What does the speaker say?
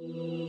you